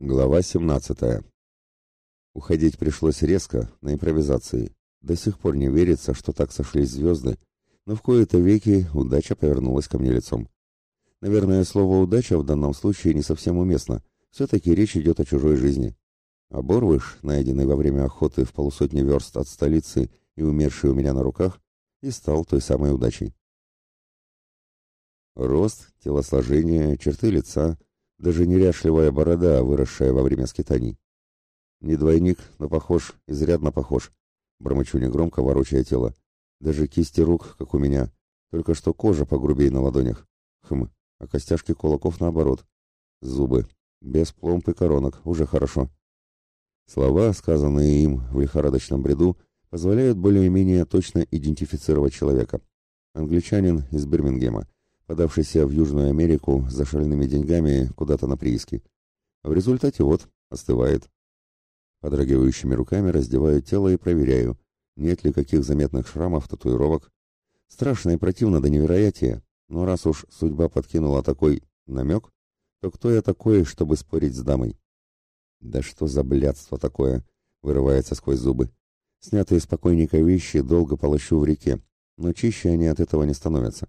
Глава 17. Уходить пришлось резко, на импровизации. До сих пор не верится, что так сошлись звезды, но в кои-то веки удача повернулась ко мне лицом. Наверное, слово «удача» в данном случае не совсем уместно. Все-таки речь идет о чужой жизни. А Борвыш, найденный во время охоты в полусотни верст от столицы и умерший у меня на руках, и стал той самой удачей. Рост, телосложение, черты лица — даже неряшливая борода, выросшая во время скитаний. Не двойник, но похож, изрядно похож. Бормочу негромко, ворочая тело. Даже кисти рук, как у меня, только что кожа погрубей на ладонях. Хм, а костяшки кулаков наоборот. Зубы. Без пломб и коронок, уже хорошо. Слова, сказанные им в лихорадочном бреду, позволяют более-менее точно идентифицировать человека. Англичанин из Бирмингема, подавшийся в Южную Америку за шальными деньгами куда-то на прииски. В результате вот, остывает. Подрагивающими руками раздеваю тело и проверяю, нет ли каких заметных шрамов, татуировок. Страшно и противно до невероятия, но раз уж судьба подкинула такой намек, то кто я такой, чтобы спорить с дамой? Да что за блядство такое, вырывается сквозь зубы. Снятые с покойника вещи долго полощу в реке, но чище они от этого не становятся.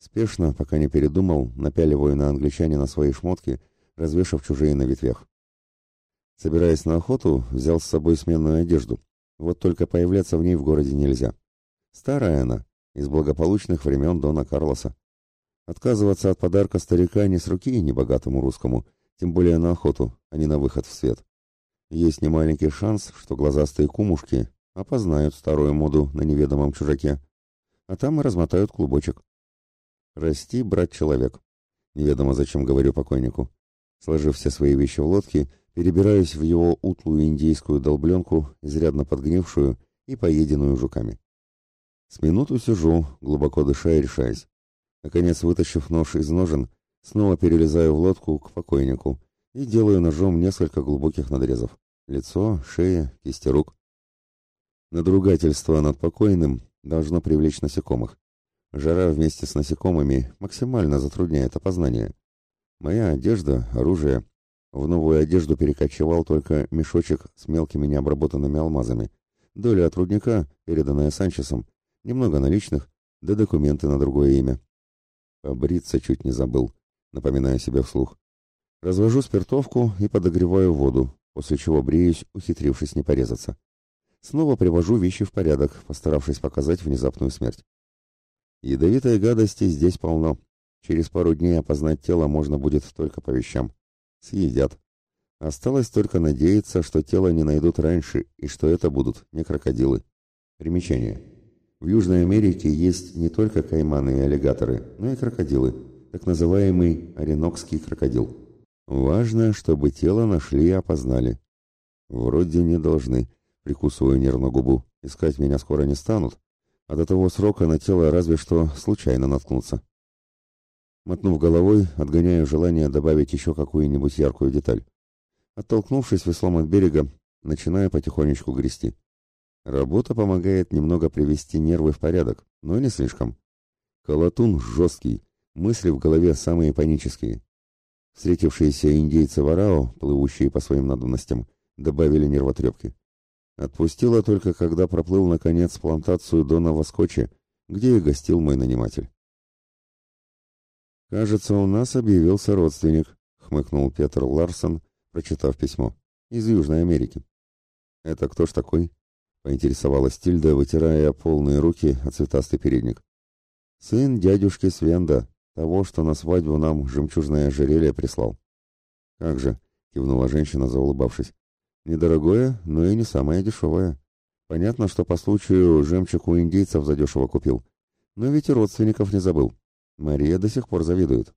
Спешно, пока не передумал, напяливаю на англичанина свои шмотки, развешав чужие на ветвях. Собираясь на охоту, взял с собой сменную одежду. Вот только появляться в ней в городе нельзя. Старая она, из благополучных времен Дона Карлоса. Отказываться от подарка старика не с руки небогатому русскому, тем более на охоту, а не на выход в свет. Есть немаленький шанс, что глазастые кумушки опознают старую моду на неведомом чужаке, а там и размотают клубочек. «Расти, брат человек». Неведомо зачем говорю покойнику. Сложив все свои вещи в лодке, перебираюсь в его утлую индейскую долбленку, изрядно подгнившую и поеденную жуками. С минуту сижу, глубоко дыша и решаясь. Наконец, вытащив нож из ножен, снова перелезаю в лодку к покойнику и делаю ножом несколько глубоких надрезов. Лицо, шея, кисти рук. Надругательство над покойным должно привлечь насекомых. Жара вместе с насекомыми максимально затрудняет опознание. Моя одежда, оружие. В новую одежду перекочевал только мешочек с мелкими необработанными алмазами. Доля от рудника, переданная Санчесом, немного наличных, да документы на другое имя. Побриться чуть не забыл, напоминаю себе вслух. Развожу спиртовку и подогреваю воду, после чего бреюсь, ухитрившись не порезаться. Снова привожу вещи в порядок, постаравшись показать внезапную смерть. Ядовитой гадости здесь полно. Через пару дней опознать тело можно будет только по вещам. Съедят. Осталось только надеяться, что тело не найдут раньше, и что это будут не крокодилы. Примечание. В Южной Америке есть не только кайманы и аллигаторы, но и крокодилы, так называемый оренокский крокодил. Важно, чтобы тело нашли и опознали. Вроде не должны, прикусываю нервно губу. Искать меня скоро не станут, а до того срока на тело разве что случайно наткнуться. Мотнув головой, отгоняю желание добавить еще какую-нибудь яркую деталь. Оттолкнувшись веслом от берега, начинаю потихонечку грести. Работа помогает немного привести нервы в порядок, но не слишком. Колотун жесткий, мысли в голове самые панические. Встретившиеся индейцы Варао, плывущие по своим надобностям, добавили нервотрепки. Отпустила только, когда проплыл, наконец, плантацию Дона Воскочи, где и гостил мой наниматель. «Кажется, у нас объявился родственник», — хмыкнул Петр Ларсон, прочитав письмо. «Из Южной Америки». «Это кто ж такой?» — поинтересовалась Тильда, вытирая полные руки от цветастый передник. «Сын дядюшки Свенда, того, что на свадьбу нам жемчужное ожерелье прислал». «Как же», — кивнула женщина, заулыбавшись. Недорогое, но и не самое дешевое. Понятно, что по случаю жемчуг у индейцев задешево купил. Но ведь и родственников не забыл. Мария до сих пор завидует.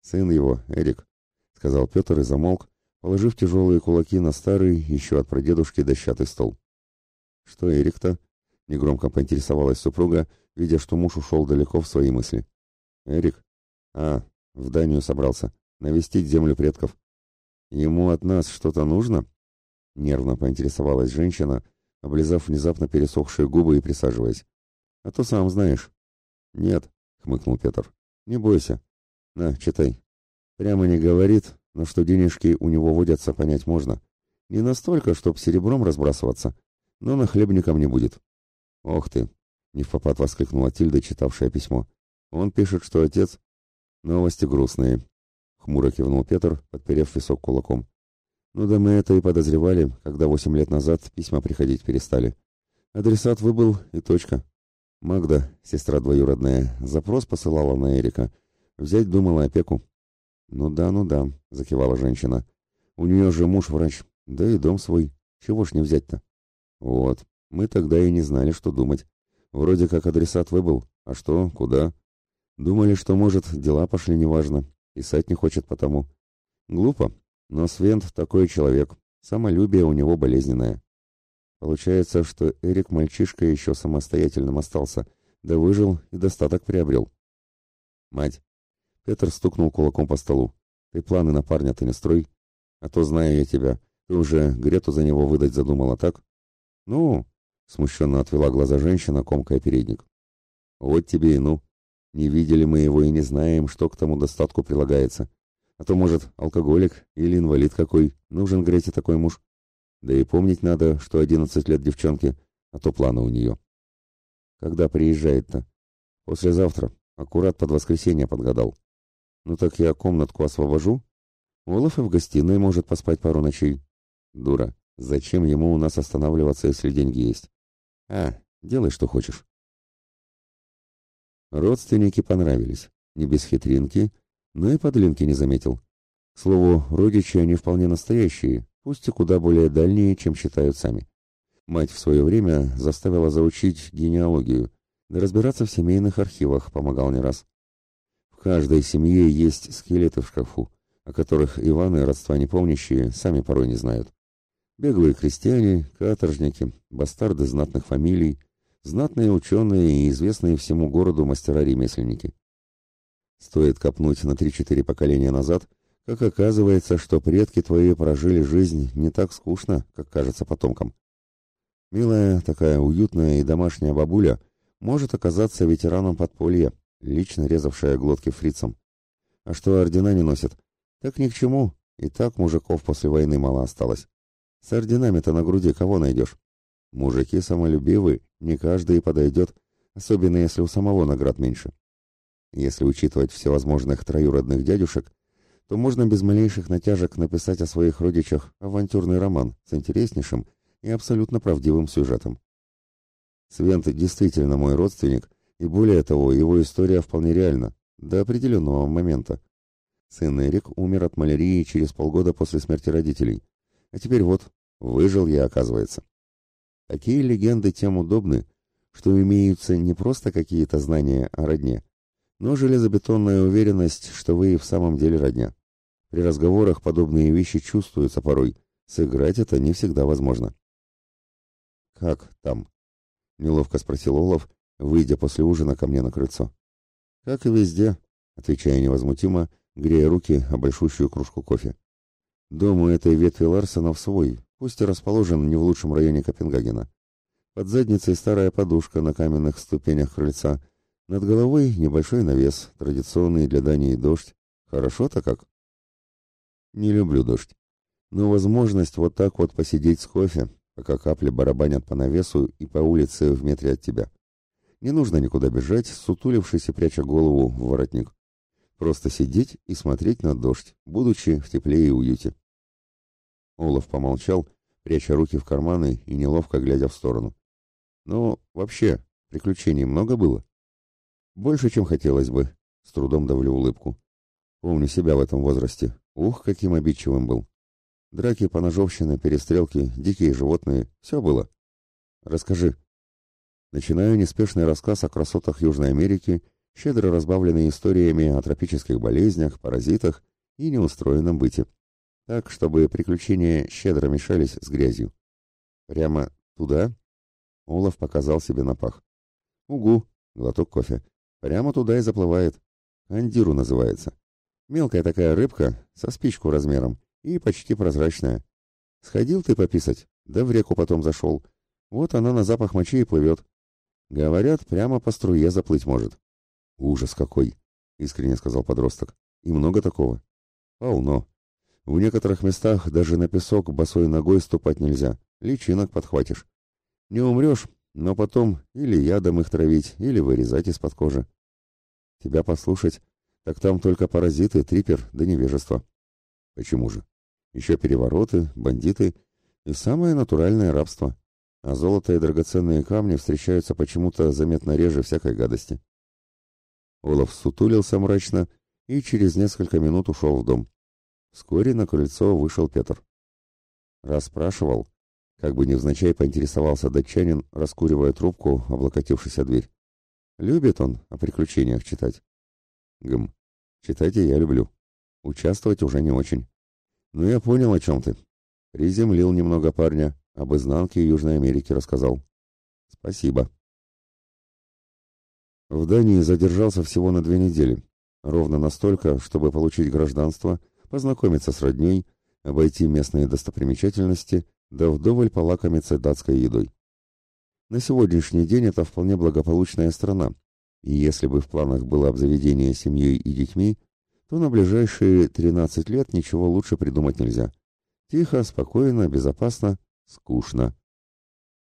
Сын его, Эрик, — сказал Петр и замолк, положив тяжелые кулаки на старый, еще от прадедушки, дощатый стол. Что Эрик-то? — негромко поинтересовалась супруга, видя, что муж ушел далеко в свои мысли. Эрик? А, в Данию собрался. Навестить землю предков. Ему от нас что-то нужно? — Нервно поинтересовалась женщина, облизав внезапно пересохшие губы и присаживаясь. «А то сам знаешь». «Нет», — хмыкнул Петр. «Не бойся. На, читай». Прямо не говорит, но что денежки у него водятся, понять можно. Не настолько, чтоб серебром разбрасываться, но на хлебником не будет. Ох ты, не в попад воскликнула Тильда, читавшая письмо. Он пишет, что отец... Новости грустные. Хмуро кивнул Петр, подперев висок кулаком. Ну да мы это и подозревали, когда восемь лет назад письма приходить перестали. Адресат выбыл и точка. Магда, сестра двоюродная, запрос посылала на Эрика. Взять думала опеку. Ну да, ну да, закивала женщина. У нее же муж врач, да и дом свой. Чего ж не взять-то? Вот, мы тогда и не знали, что думать. Вроде как адресат выбыл, а что, куда? Думали, что, может, дела пошли неважно. Писать не хочет потому. Глупо, но Свент такой человек. Самолюбие у него болезненное. Получается, что Эрик мальчишка еще самостоятельным остался, да выжил и достаток приобрел. Мать. Петр стукнул кулаком по столу. Ты планы на парня-то не строй. А то, знаю я тебя, ты уже Грету за него выдать задумала, так? Ну, смущенно отвела глаза женщина, комкая передник. Вот тебе и ну. Не видели мы его и не знаем, что к тому достатку прилагается. А то, может, алкоголик или инвалид какой, нужен Грете такой муж. Да и помнить надо, что одиннадцать лет девчонке, а то планы у нее. Когда приезжает-то? Послезавтра. Аккурат под воскресенье подгадал. Ну так я комнатку освобожу. Олаф и в гостиной может поспать пару ночей. Дура. Зачем ему у нас останавливаться, если деньги есть? А, делай, что хочешь. Родственники понравились. Не без хитринки, но и подлинки не заметил. К слову, родичи они вполне настоящие, пусть и куда более дальние, чем считают сами. Мать в свое время заставила заучить генеалогию, да разбираться в семейных архивах помогал не раз. В каждой семье есть скелеты в шкафу, о которых Иваны, родства не помнящие, сами порой не знают. Беглые крестьяне, каторжники, бастарды знатных фамилий, знатные ученые и известные всему городу мастера-ремесленники. Стоит копнуть на три-четыре поколения назад, как оказывается, что предки твои прожили жизнь не так скучно, как кажется потомкам. Милая, такая уютная и домашняя бабуля может оказаться ветераном подполья, лично резавшая глотки фрицам. А что ордена не носят? Так ни к чему, и так мужиков после войны мало осталось. С орденами-то на груди кого найдешь? Мужики самолюбивы, не каждый подойдет, особенно если у самого наград меньше. Если учитывать всевозможных троюродных дядюшек, то можно без малейших натяжек написать о своих родичах авантюрный роман с интереснейшим и абсолютно правдивым сюжетом. Свент действительно мой родственник, и более того, его история вполне реальна, до определенного момента. Сын Эрик умер от малярии через полгода после смерти родителей. А теперь вот, Выжил я, оказывается. Такие легенды тем удобны, что имеются не просто какие-то знания о родне, но железобетонная уверенность, что вы и в самом деле родня. При разговорах подобные вещи чувствуются порой, сыграть это не всегда возможно. «Как там?» — неловко спросил Олаф, выйдя после ужина ко мне на крыльцо. «Как и везде», — отвечая невозмутимо, грея руки о большущую кружку кофе. «Дом у этой ветви Ларсонов свой, пусть и расположен не в лучшем районе Копенгагена. Под задницей старая подушка на каменных ступенях крыльца, над головой небольшой навес, традиционный для Дании дождь. Хорошо-то как? Не люблю дождь. Но возможность вот так вот посидеть с кофе, пока капли барабанят по навесу и по улице в метре от тебя. Не нужно никуда бежать, сутулившись и пряча голову в воротник. Просто сидеть и смотреть на дождь, будучи в тепле и уюте. Олаф помолчал, пряча руки в карманы и неловко глядя в сторону. «Ну, вообще, приключений много было?» «Больше, чем хотелось бы», — с трудом давлю улыбку. «Помню себя в этом возрасте. Ух, каким обидчивым был. Драки, поножовщина, перестрелки, дикие животные — все было. Расскажи». Начинаю неспешный рассказ о красотах Южной Америки, щедро разбавленный историями о тропических болезнях, паразитах и неустроенном быте так, чтобы приключения щедро мешались с грязью. Прямо туда? Олаф показал себе на пах. Угу, глоток кофе. Прямо туда и заплывает. Андиру называется. Мелкая такая рыбка, со спичку размером, и почти прозрачная. Сходил ты пописать, да в реку потом зашел. Вот она на запах мочи и плывет. Говорят, прямо по струе заплыть может. Ужас какой, искренне сказал подросток. И много такого. Полно. В некоторых местах даже на песок босой ногой ступать нельзя, личинок подхватишь. Не умрешь, но потом или ядом их травить, или вырезать из-под кожи. Тебя послушать, так там только паразиты, трипер да невежество. Почему же? Еще перевороты, бандиты и самое натуральное рабство. А золото и драгоценные камни встречаются почему-то заметно реже всякой гадости. Олаф сутулился мрачно и через несколько минут ушел в дом. Вскоре на крыльцо вышел Петр. Расспрашивал, как бы невзначай поинтересовался датчанин, раскуривая трубку, облокотившись о дверь. Любит он о приключениях читать. Гм, читать я люблю. Участвовать уже не очень. Но я понял, о чем ты. Приземлил немного парня, об изнанке Южной Америки рассказал. Спасибо. В Дании задержался всего на две недели. Ровно настолько, чтобы получить гражданство, познакомиться с родней, обойти местные достопримечательности да вдоволь полакомиться датской едой. На сегодняшний день это вполне благополучная страна, и если бы в планах было обзаведение семьей и детьми, то на ближайшие 13 лет ничего лучше придумать нельзя. Тихо, спокойно, безопасно, скучно.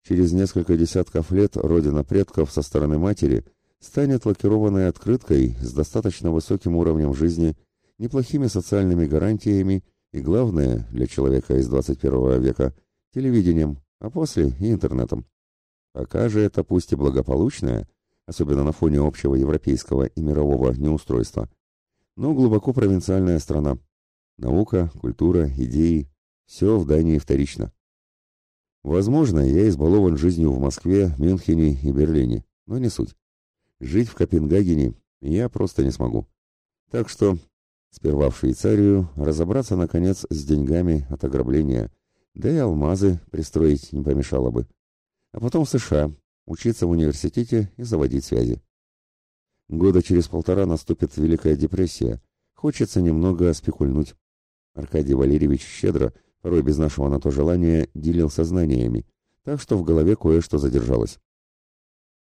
Через несколько десятков лет родина предков со стороны матери станет лакированной открыткой с достаточно высоким уровнем жизни, неплохими социальными гарантиями и, главное, для человека из 21 века, телевидением, а после и интернетом. Пока же это пусть и благополучное, особенно на фоне общего европейского и мирового неустройства, но глубоко провинциальная страна. Наука, культура, идеи – все в Дании вторично. Возможно, я избалован жизнью в Москве, Мюнхене и Берлине, но не суть. Жить в Копенгагене я просто не смогу. Так что Сперва в Швейцарию, разобраться, наконец, с деньгами от ограбления, да и алмазы пристроить не помешало бы. А потом в США, учиться в университете и заводить связи. Года через полтора наступит Великая депрессия. Хочется немного спекульнуть. Аркадий Валерьевич щедро, порой без нашего на то желания, делился знаниями, так что в голове кое-что задержалось.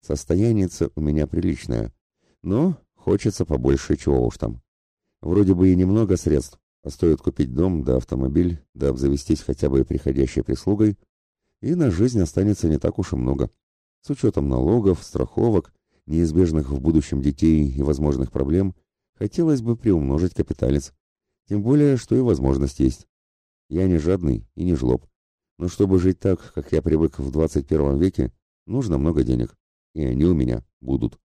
Состояние у меня приличное, но хочется побольше, чего уж там. Вроде бы и немного средств, а стоит купить дом да автомобиль, да обзавестись хотя бы приходящей прислугой, и на жизнь останется не так уж и много. С учетом налогов, страховок, неизбежных в будущем детей и возможных проблем, хотелось бы приумножить капиталец. Тем более, что и возможность есть. Я не жадный и не жлоб. Но чтобы жить так, как я привык в 21 веке, нужно много денег. И они у меня будут.